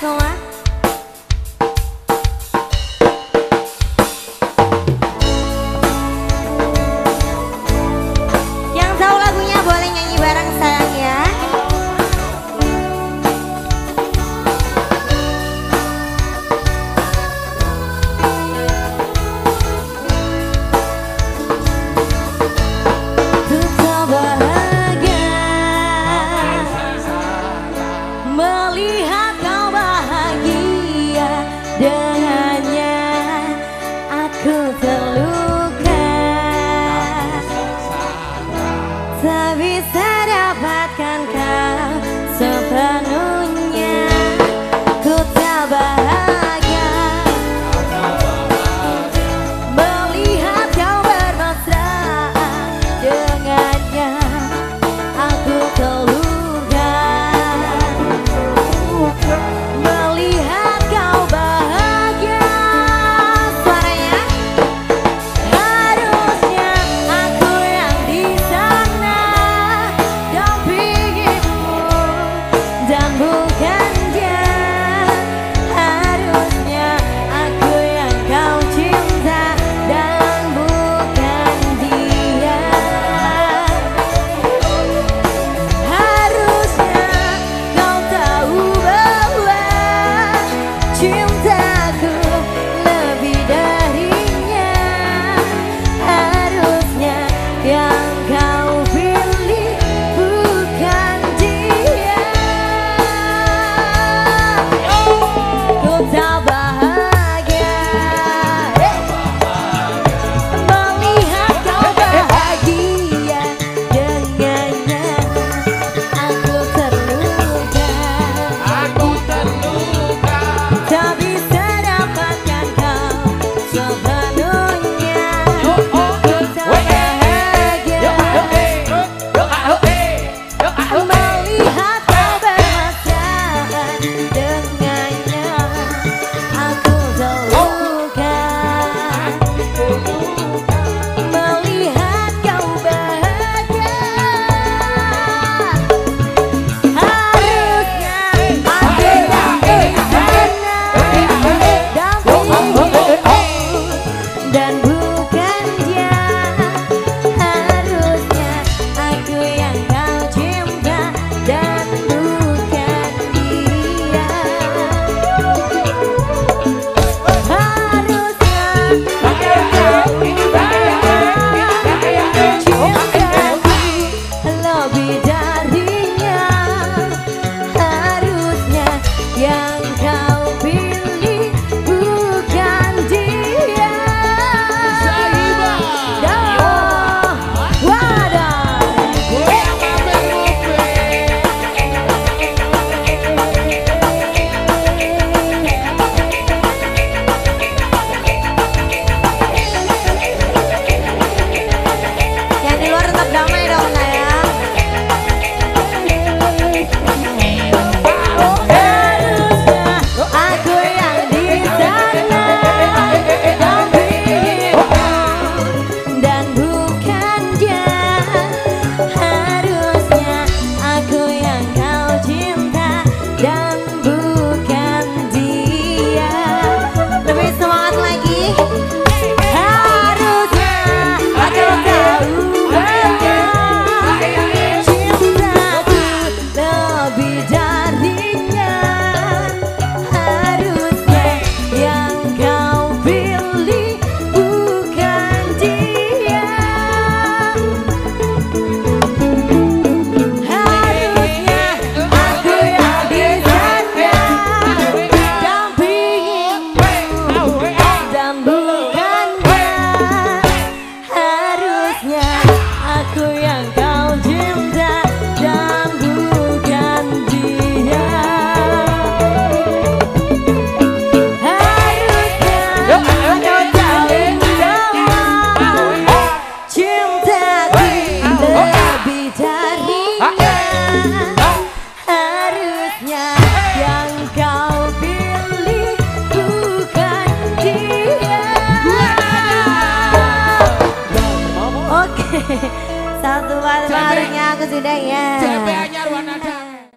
走啊 tóc đó mấy đâu Satu bar-barnya aku sudah ya. Capek anyar wanada.